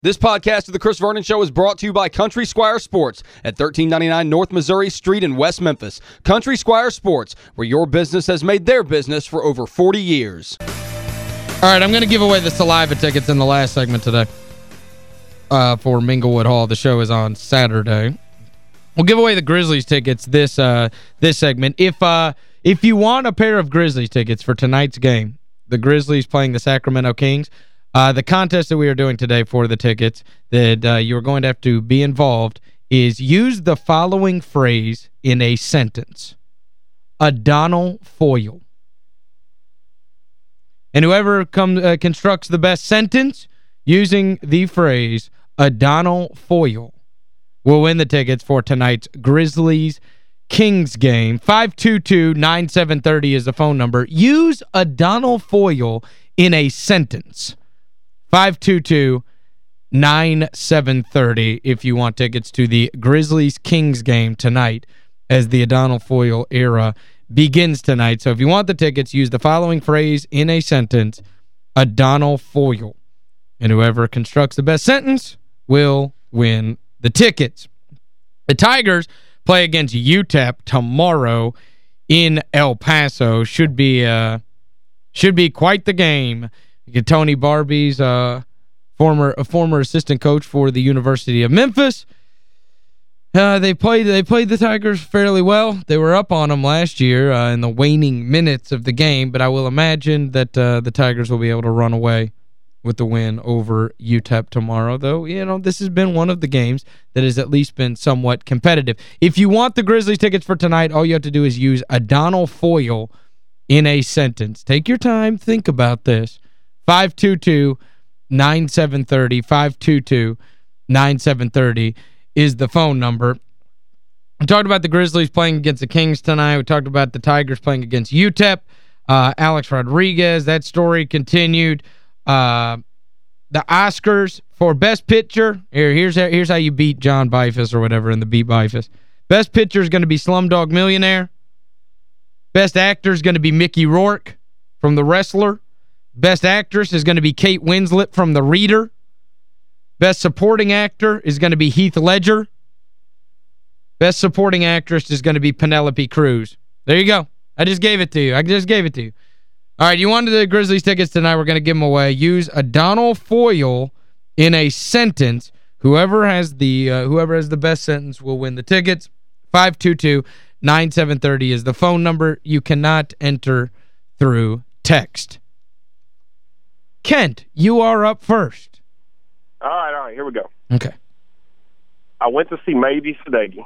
This podcast of The Chris Vernon Show is brought to you by Country Squire Sports at 1399 North Missouri Street in West Memphis. Country Squire Sports, where your business has made their business for over 40 years. All right, I'm going to give away the Saliva tickets in the last segment today uh, for Minglewood Hall. The show is on Saturday. We'll give away the Grizzlies tickets this uh, this segment. If uh, if you want a pair of Grizzlies tickets for tonight's game, the Grizzlies playing the Sacramento Kings – uh, the contest that we are doing today for the tickets that uh, you're going to have to be involved is use the following phrase in a sentence. Adonal Foyle. And whoever comes uh, constructs the best sentence using the phrase Adonal Foyle will win the tickets for tonight's Grizzlies Kings game. 522-9730 is the phone number. Use Adonal Foyle in a sentence. 522-9730 if you want tickets to the Grizzlies-Kings game tonight as the Adonal Foyle era begins tonight. So if you want the tickets, use the following phrase in a sentence, Adonal Foyle. And whoever constructs the best sentence will win the tickets. The Tigers play against UTEP tomorrow in El Paso. Should be uh should be quite the game. Tony Barbee's uh, former a former assistant coach for the University of Memphis. Uh, they played they played the Tigers fairly well. They were up on them last year uh, in the waning minutes of the game, but I will imagine that uh, the Tigers will be able to run away with the win over UTEP tomorrow, though, you know, this has been one of the games that has at least been somewhat competitive. If you want the Grizzlies tickets for tonight, all you have to do is use Adonal Foyle in a sentence. Take your time, think about this. 522-9730, 522-9730 is the phone number. We talked about the Grizzlies playing against the Kings tonight. We talked about the Tigers playing against UTEP. Uh, Alex Rodriguez, that story continued. Uh, the Oscars for Best Picture. Here, here's how, here's how you beat John Beifuss or whatever in the Beat Beifuss. Best Picture is going to be Slumdog Millionaire. Best Actor is going to be Mickey Rourke from The Wrestler. Best Actress is going to be Kate Winslet from The Reader. Best Supporting Actor is going to be Heath Ledger. Best Supporting Actress is going to be Penelope Cruz. There you go. I just gave it to you. I just gave it to you. All right, you wanted the Grizzlies tickets tonight. We're going to give them away. Use a Donald Foyle in a sentence. Whoever has the uh, whoever has the best sentence will win the tickets. 522-9730 is the phone number. You cannot enter through text. Kent, you are up first. All right, all right, here we go. Okay. I went to see Maybe Sadeghi,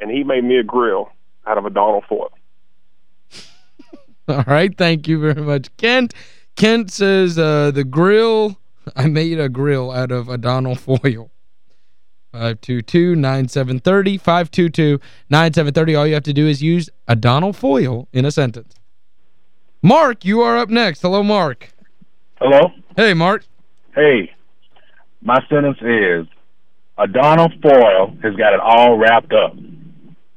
and he made me a grill out of a Donald foil. all right, thank you very much. Kent Kent says uh, the grill, I made a grill out of a Donald foil. 522-9730, 522-9730. All you have to do is use a Donald foil in a sentence. Mark, you are up next. Hello, Mark. Hello? Hey, Mark. Hey, my sentence is, Adonal Foyle has got it all wrapped up.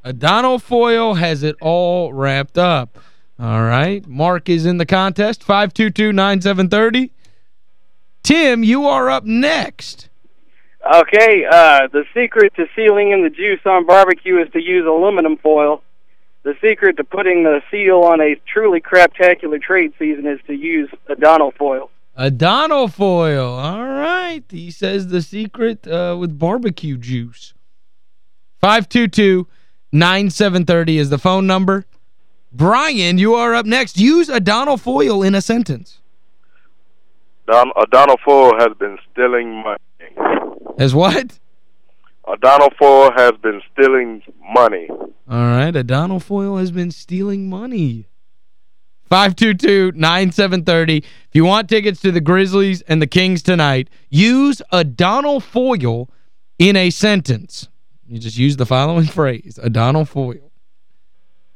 Adonal Foyle has it all wrapped up. All right. Mark is in the contest, 522-9730. Tim, you are up next. Okay, uh, the secret to sealing in the juice on barbecue is to use aluminum foil. The secret to putting the seal on a truly craptacular trade season is to use Adonal foil. Adonal foil. All right. He says the secret uh, with barbecue juice. 522-9730 is the phone number. Brian, you are up next. Use Adonal foil in a sentence. Don Adonal foil has been stealing money. As what? Adonal foil has been stealing money. All right, Adonal Foyle has been stealing money. 522-9730. If you want tickets to the Grizzlies and the Kings tonight, use a Donald Foyle in a sentence. You just use the following phrase, a Donald Foyle.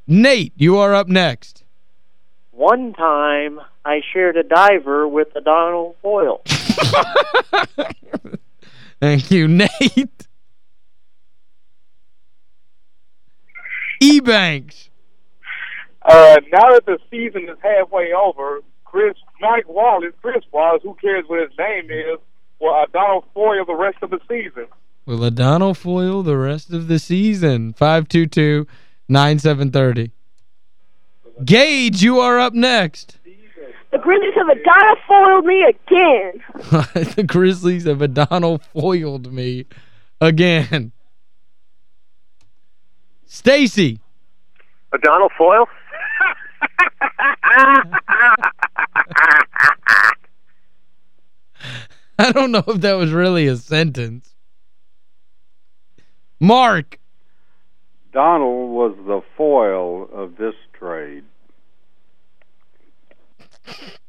Nate, you are up next. One time, I shared a diver with a Donald Foyle. Thank you, Nate. E-Banks. Uh, now that the season is halfway over, Chris Mike Wallace, Chris Wallace, who cares what his name is, Will O'Donnell foil the rest of the season? Will O'Donnell foil the rest of the season? 522-9730. Gage, you are up next. The Grizzlies have O'Donnell foiled me again. the Grizzlies have O'Donnell foiled me again. Stacy. O'Donnell foil? I don't know if that was really a sentence. Mark. Donald was the foil of this trade.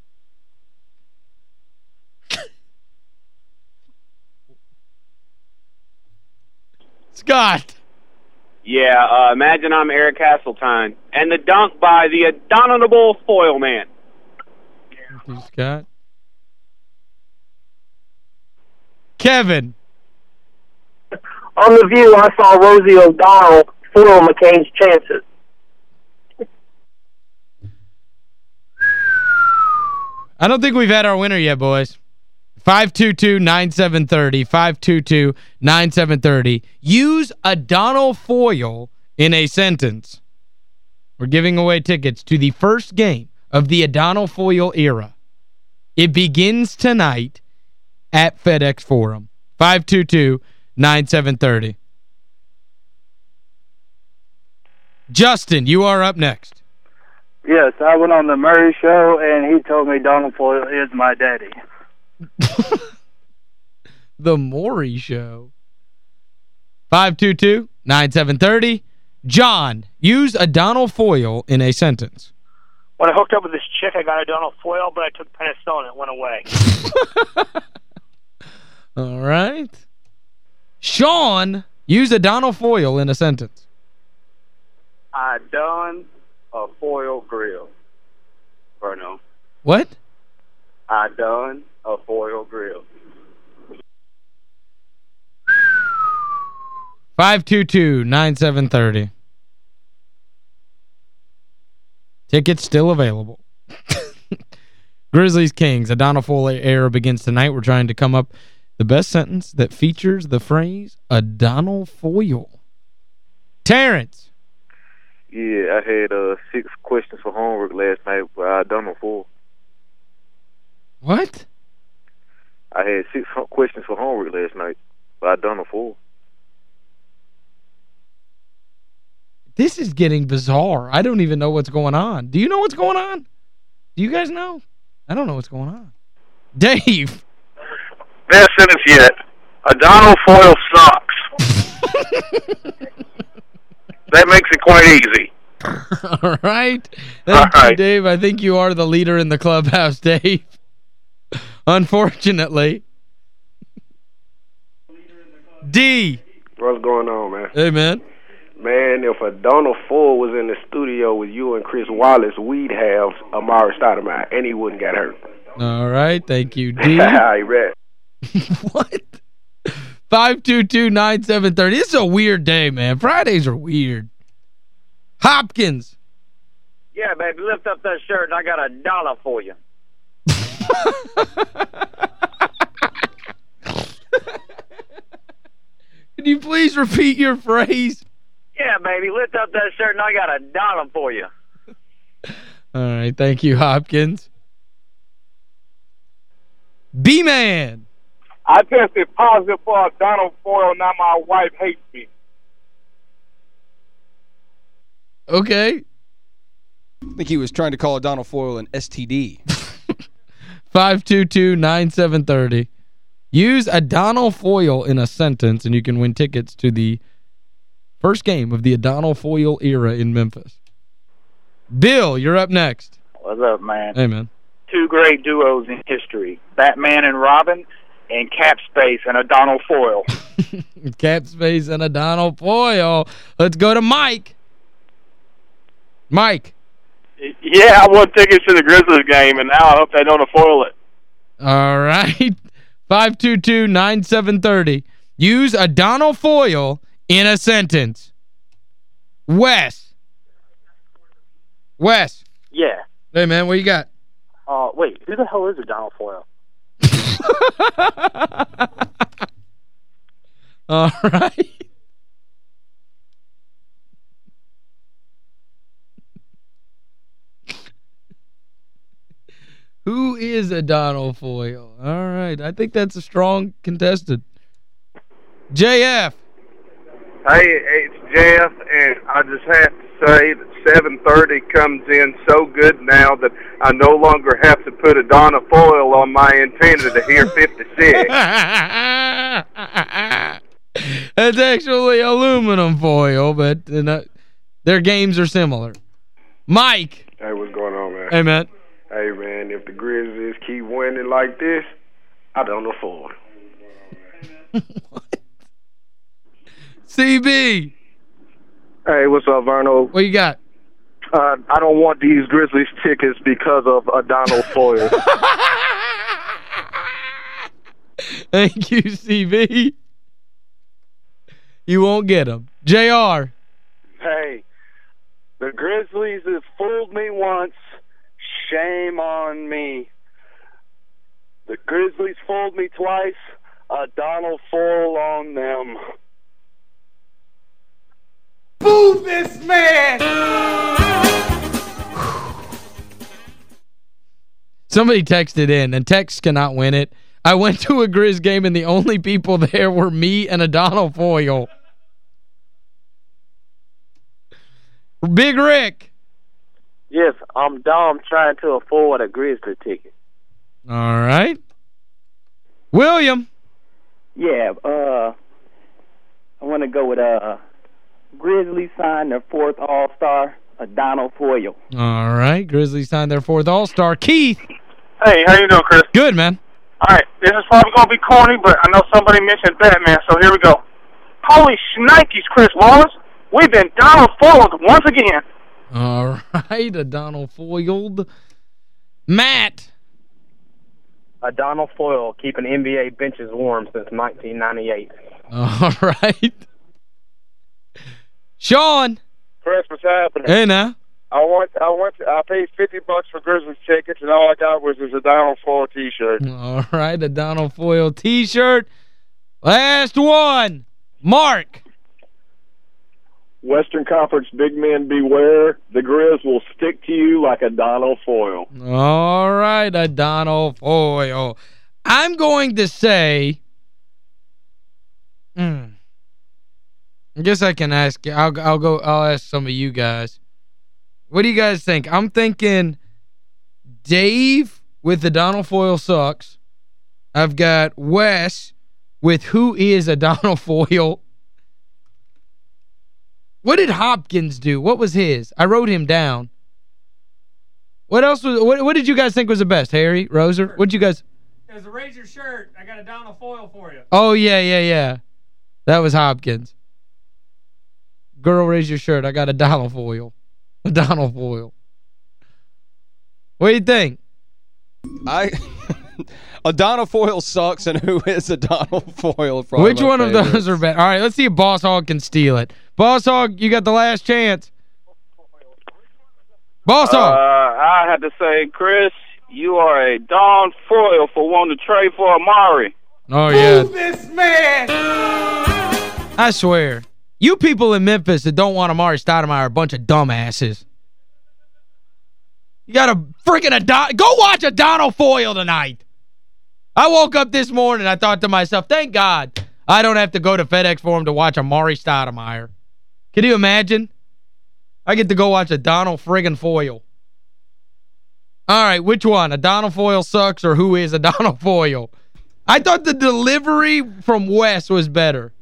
Scott. Yeah, uh, imagine I'm Eric Hasseltine. And the dunk by the Adonable Foil Man. You, Scott. Kevin. On the view, I saw Rosie O'Donnell foil McCain's chances. I don't think we've had our winner yet, boys. 522-9730, 522-9730. Use O'Donnell foil in a sentence. We're giving away tickets to the first game of the O'Donnell foil era. It begins tonight at FedEx Forum. 522-9730. Justin, you are up next. Yes, I went on the Maury show, and he told me Donald Foyle is my daddy. the Maury Show. 522-9730. John, use a Donald foil in a sentence. When I hooked up with this chick, I got a Donald foil, but I took penicillin and it went away. All right. Sean, use a Donald foil in a sentence. I done a foil grill. Bruno. What? I done a foil grill. 522-9730. Tickets still available. Grizzlies Kings, O'Donnell Foil era begins tonight. We're trying to come up the best sentence that features the phrase O'Donnell Foil. Terrence. Yeah, I had uh, six questions for homework last night, but I done them four. What? I had six questions for homework last night, but I done them four. This is getting bizarre. I don't even know what's going on. Do you know what's going on? Do you guys know? I don't know what's going on. Dave. Best sentence yet. O'Donnell foil socks. that makes it quite easy. All right. Thank All you. Dave. I think you are the leader in the clubhouse, Dave. Unfortunately. D. What's going on, man? Hey, man. Man, if a Donald Ford was in the studio with you and Chris Wallace, we'd have Amar'e Stoudemire, and he wouldn't get hurt. All right. Thank you, D. I read. what? 522-9730. This is a weird day, man. Fridays are weird. Hopkins. Yeah, baby, lift up that shirt and I got a dollar for you. Can you please repeat your phrase? Yeah, baby, lift up that shirt and I got a dollar for you. All right. Thank you, Hopkins. B-Man. I tested positive for Donald Foyle. Now my wife hates me. Okay. I think he was trying to call Donald Foyle an STD. 522-9730. Use O'Donnell foil in a sentence and you can win tickets to the first game of the O'Donnell foil era in Memphis. Bill, you're up next. What's up, man? Hey, man. Two great duos in history, Batman and Robin, and Cap Space and O'Donnell Foyle. Cap Space and O'Donnell foil. Let's go to Mike. Mike. Yeah, I won tickets to the Grizzlies game, and now I hope they don't foil it. All right. 522-9730. Use a Donald foil in a sentence. Wes. Wes. Yeah. Hey, man, what you got? Uh, wait, who the hell is a Donald Foyle? All right. Who is O'Donnell Foyle? All right. I think that's a strong contestant. JF. Hey, it's Jeff, and I just have to say that 730 comes in so good now that I no longer have to put a Donna foil on my antenna to hear 56. That's actually aluminum foil, but uh, their games are similar. Mike. Hey, what's going on, man? Hey, man. Hey, man, if the Grizzlies keep winning like this, I don't afford. CB. Hey, what's up, Verno? What you got? Uh, I don't want these Grizzlies tickets because of O'Donnell Foyle. Thank you, CB. You won't get them. JR. Hey, the Grizzlies have fooled me once. Shame on me. The Grizzlies fooled me twice. A Donald Foyle on them. Boo this man! Somebody texted in, and text cannot win it. I went to a Grizz game, and the only people there were me and a Donald Foyle. Big Rick. Yes, I'm Dom trying to afford a Grizzly ticket. All right. William. Yeah, uh, I want to go with uh, Grizzlies signed their fourth All-Star, Donald Foyle. All right. Grizzlies signed their fourth All-Star. Keith. Hey, how you doing, Chris? Good, man. All right, this is probably going to be corny, but I know somebody mentioned Batman, so here we go. Holy shnikes, Chris Wallace. We've been Donald foiled once again. All right, a Donald foiled. Matt. A Donald Foyle keeping NBA benches warm since 1998. All right. Sean. Chris, what's happening? Hey, now. I want, I want, I paid 50 bucks for Grizzlies tickets, and all I got was this a Donald Foyle T-shirt. All right, a Donald Foyle T-shirt. Last one. Mark. Western Conference big men beware. The Grizz will stick to you like a Donald Foyle. All right, a Donald Foyle. I'm going to say... Mm, I guess I can ask I'll I'll go I'll ask some of you guys. What do you guys think? I'm thinking Dave with the Donald Foyle sucks. I've got Wes with who is a Donald Foyle. What did Hopkins do? What was his? I wrote him down. What else was what, what did you guys think was the best, Harry, Roser? What did you guys There's a Razor shirt. I got a Donald Foyle for you. Oh yeah, yeah, yeah. That was Hopkins. Girl, raise your shirt. I got a Donald Foyle. A Donald Foyle. What do you think? I a Donald Foyle sucks, and who is a Donald Foyle? Which one of those are better? All right, let's see if Boss Hog can steal it. Boss Hog, you got the last chance. Boss Uh, Hog. I had to say, Chris, you are a Don Foyle for wanting to trade for Amar'e. Oh, yeah. this man! I swear. You people in Memphis that don't want Amar'e Stoudemire are a bunch of dumbasses. You got a freaking a go watch a Donald Foyle tonight. I woke up this morning I thought to myself, thank God I don't have to go to FedEx Forum to watch Amar'e Stoudemire. Can you imagine? I get to go watch a Donald friggin' Foyle. All right, which one? A Donald Foyle sucks or who is a Donald Foyle? I thought the delivery from Wes was better.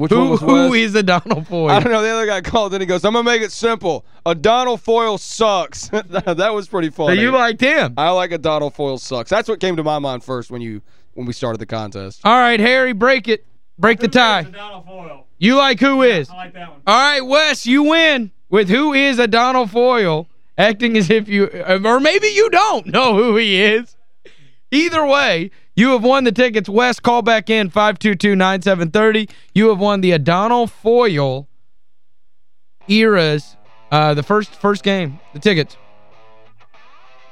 Which who, one was Who Wes? is a Donald Foyle? I don't know. The other guy called and he goes, I'm going to make it simple. A Donald Foyle sucks. that was pretty funny. you liked him? I like a Donald Foyle sucks. That's what came to my mind first when you when we started the contest. All right, Harry, break it. Break the tie. You like who is? I like that one. All right, Wes, you win with who is a Donald Foyle, acting as if you, or maybe you don't know who he is. Either way, you have won the tickets. Wes, call back in 522-9730. You have won the O'Donnell Foyle eras, uh, the first first game, the tickets.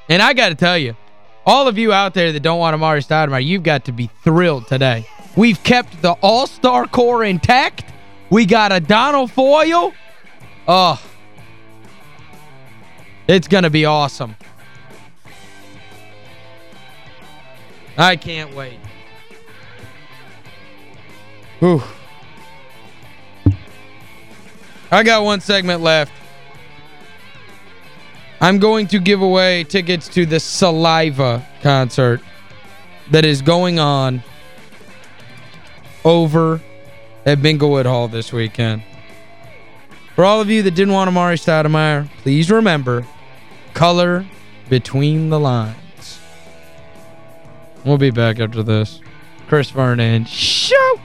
And I got to tell you, all of you out there that don't want Amar'e Stoudemire, you've got to be thrilled today. We've kept the all-star core intact. We got a Donald Foyle. Oh, it's going to be awesome. I can't wait. Whew. I got one segment left. I'm going to give away tickets to the Saliva concert that is going on over at Minglewood Hall this weekend. For all of you that didn't want Amar'e Stoudemire, please remember, color between the lines. We'll be back after this. Chris Vernon, show!